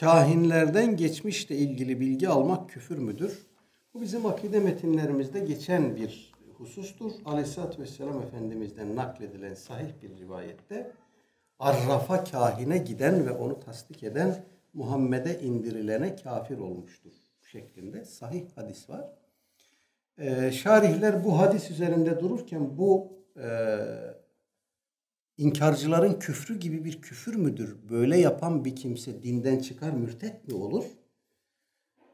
kahinlerden geçmişle ilgili bilgi almak küfür müdür? Bu bizim akide metinlerimizde geçen bir husustur. Aleyhisselatü Vesselam Efendimiz'den nakledilen sahih bir rivayette Arraf'a kahine giden ve onu tasdik eden Muhammed'e indirilene kafir olmuştur şeklinde sahih hadis var. Ee, şarihler bu hadis üzerinde dururken bu e, inkarcıların küfrü gibi bir küfür müdür? Böyle yapan bir kimse dinden çıkar mürtet mi olur?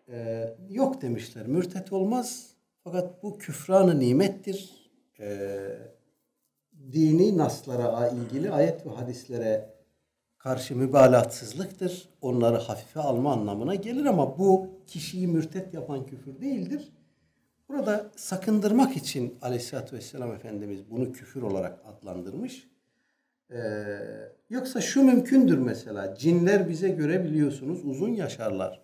Ee, yok demişler. Mürtet olmaz. Fakat bu küfranı nimettir. Ee, dini naslara ilgili ayet ve hadislere karşı mübalağatsızlıktır. Onları hafife alma anlamına gelir ama bu kişiyi mürtet yapan küfür değildir. Burada sakındırmak için aleyhissalatü vesselam Efendimiz bunu küfür olarak adlandırmış. Ee, yoksa şu mümkündür mesela. Cinler bize göre biliyorsunuz uzun yaşarlar.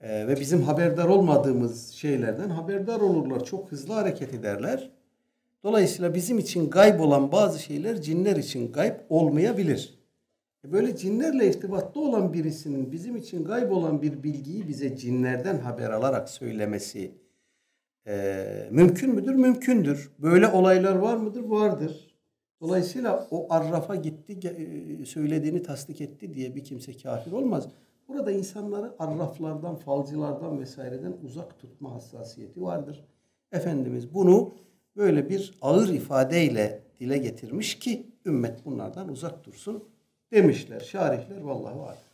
Ee, ve bizim haberdar olmadığımız şeylerden haberdar olurlar. Çok hızlı hareket ederler. Dolayısıyla bizim için gayb olan bazı şeyler cinler için gayb olmayabilir. E, böyle cinlerle irtibatlı olan birisinin bizim için gayb olan bir bilgiyi bize cinlerden haber alarak söylemesi e, mümkün müdür? Mümkündür. Böyle olaylar var mıdır? Vardır. Dolayısıyla o arrafa gitti, e, söylediğini tasdik etti diye bir kimse kafir olmaz. Burada insanları arraflardan, falcılardan vesaireden uzak tutma hassasiyeti vardır. Efendimiz bunu böyle bir ağır ifadeyle dile getirmiş ki ümmet bunlardan uzak dursun demişler. Şarihler vallahu alem.